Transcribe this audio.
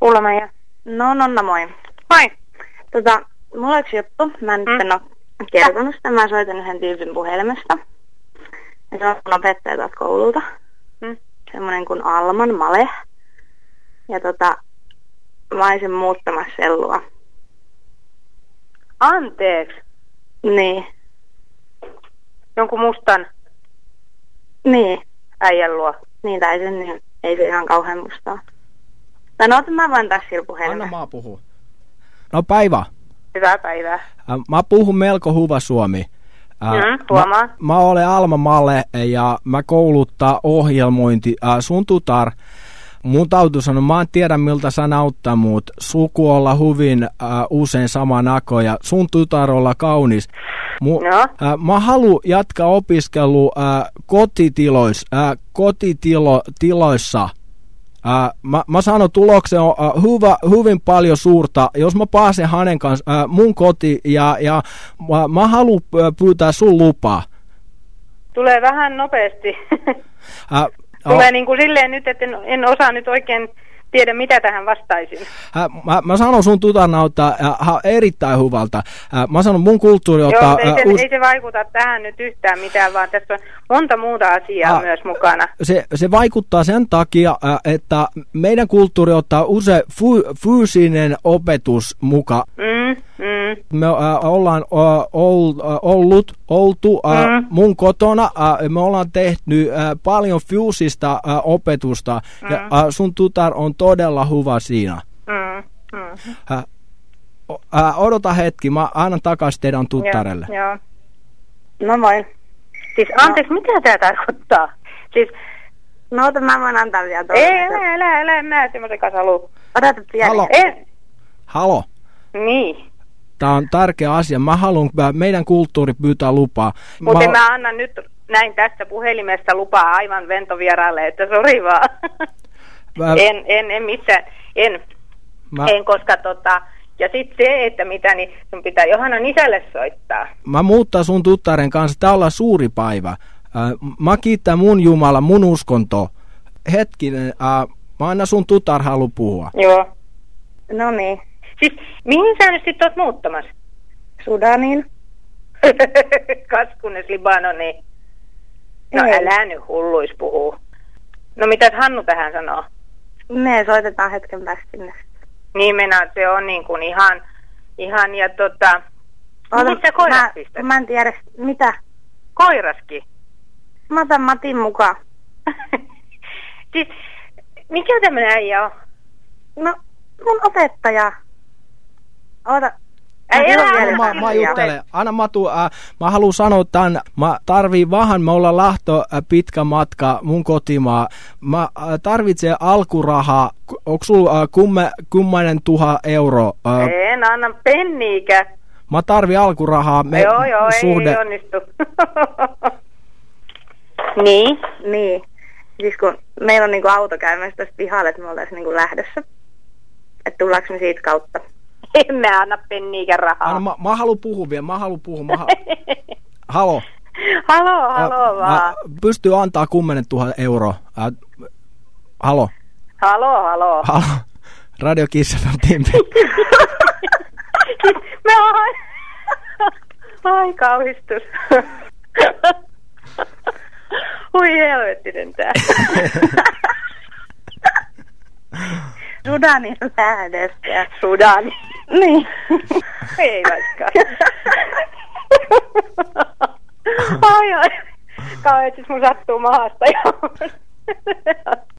Ulla Meija. No Nonna moi. Moi. Tota, mulla on yksi juttu. Mä en Mm. nyt en ole kertonut sitä. Mä soitin yhden tyypin puhelimesta. Ja se on mun opettaja tuolta koululta. Mm. Semmonen kuin Alman Male. Ja tota, mä olisin muuttamassa sellua. Anteeksi. Niin. Jonkun mustan Niin. äijän luo. Niin tai sen, niin ei se ihan kauhean mustaa. No, otan mä voin tässä sillä Anna maa puhua. No päivä. Hyvää päivää. Äh, Mä puhun melko hyvä suomi. Äh, Mm, huomaan. Mä, mä olen Alma Malle ja mä kouluttaa ohjelmointi. Äh, sun tutar, mun täytyy sanoa, mä en tiedä miltä sä näyttää, mut suku olla hyvin äh, usein sama nako ja sun tutar olla kaunis. Mu, No. äh, mä haluan jatkaa opiskelu äh, kotitilois, äh, kotitiloissa. Äh, mä, mä sanon tuloksen on äh, hyvä, hyvin paljon suurta. Jos mä pääsen hänen kanssa äh, mun koti ja, ja mä, mä haluan pyytää sun lupaa. Tulee vähän nopeasti. Äh, Tulee niin kuin silleen nyt, että en, en osaa nyt oikein tiedä, mitä tähän vastaisin. äh, mä, mä sanon sun näyttää äh, erittäin hyvältä. Äh, mä sanon mun kulttuuri Joo, ottaa... mutta ei, äh, se, uus- ei se vaikuta tähän nyt yhtään mitään, vaan tässä on monta muuta asiaa Ah. myös mukana. se, se vaikuttaa sen takia, ä, että meidän kulttuuri ottaa usein fy, fyysinen opetus mukaan. Mm, mm. Me ä, ollaan ä, ol, ä, ollut, oltu ä, Mm. mun kotona, ä, me ollaan tehty ä, paljon fyysistä ä, opetusta ja Mm. ä, sun tutar on todella hyvä siinä. Mm, mm. Ä, ä, odota hetki, mä annan takaisin teidän tuttarelle. Joo, joo. No voin. Siis anteeksi, mitä tämä tarkoittaa? Siis, No ota, mä voin antaa vielä ei, toisen. älä, älä, älä, en mä semmoisen kanssa halua. Odotat vielä. Halo. En, Halo, niin. Tämä on tärkeä asia. Mä haluan, meidän kulttuuri pyytää lupaa. Mutta mä... mä annan nyt näin tästä puhelimesta lupaa aivan ventovieraalle, että sori vaan. Mä- en, en, en missään, en, mä, en, koska tota, ja sitten se, että mitä, niin sun pitää Johannan isälle soittaa. mä muuttaa sun tuttaren kanssa. Tää olla suuri päivä. Äh, mä kiittää mun Jumala, mun uskonto. Hetkinen, äh, mä aina sun tutar halu puhua. Joo. No niin. Siis, mihin sä nyt sitten oot muuttamassa? Sudaniin. Kaskunes Libanoniin. No Ei. älä nyt hulluis puhuu. No mitäs Hannu tähän sanoo? Me soitetaan hetken päästä sinne. Niin mennään, se on niin kuin ihan, ihan ja tota, mihin sä koiras mä, pistät? mä en tiedä, mitä. Koiraskin. Mä otan Matin mukaan. siis, mikä tämmönen äijä on? No, mun opettaja. Oota. Ei, Mä älä, Mä, mä juttelen. Anna Matu, äh, mä haluan sanoa tän, mä tarvii vähän, me ollaan lähtö äh, pitkä matka mun kotimaa. Mä äh, tarvitsen alkurahaa, onko sulla äh, kumme, kymmenen tuhat euroa? Äh, En anna penniikä. mä tarvii alkurahaa. Me, joo, joo, suhde, ei onnistu. niin. Niin. Siis kun meillä on niinku auto käymässä tästä pihalle, että me oltaisiin niinku lähdössä. Että tullaanko me siitä kautta. En mä anna penniikä rahaa. Anna, mä, mä haluan puhua vielä, mä haluan puhua. Mä, ha- halo. halo, halo Äh, vaan. Mä pystyy antaa 10 000 euroa. Äh, halo. Halo, halo. Halo. Radio Kiss FM Timpi. Mä oon... Ai kauhistus. Hui helvettinen tää. Sudanin lähdössä. Sudani. Niin. Ei vaikka. ai ai. Kauhean, siis mun sattuu maasta jo.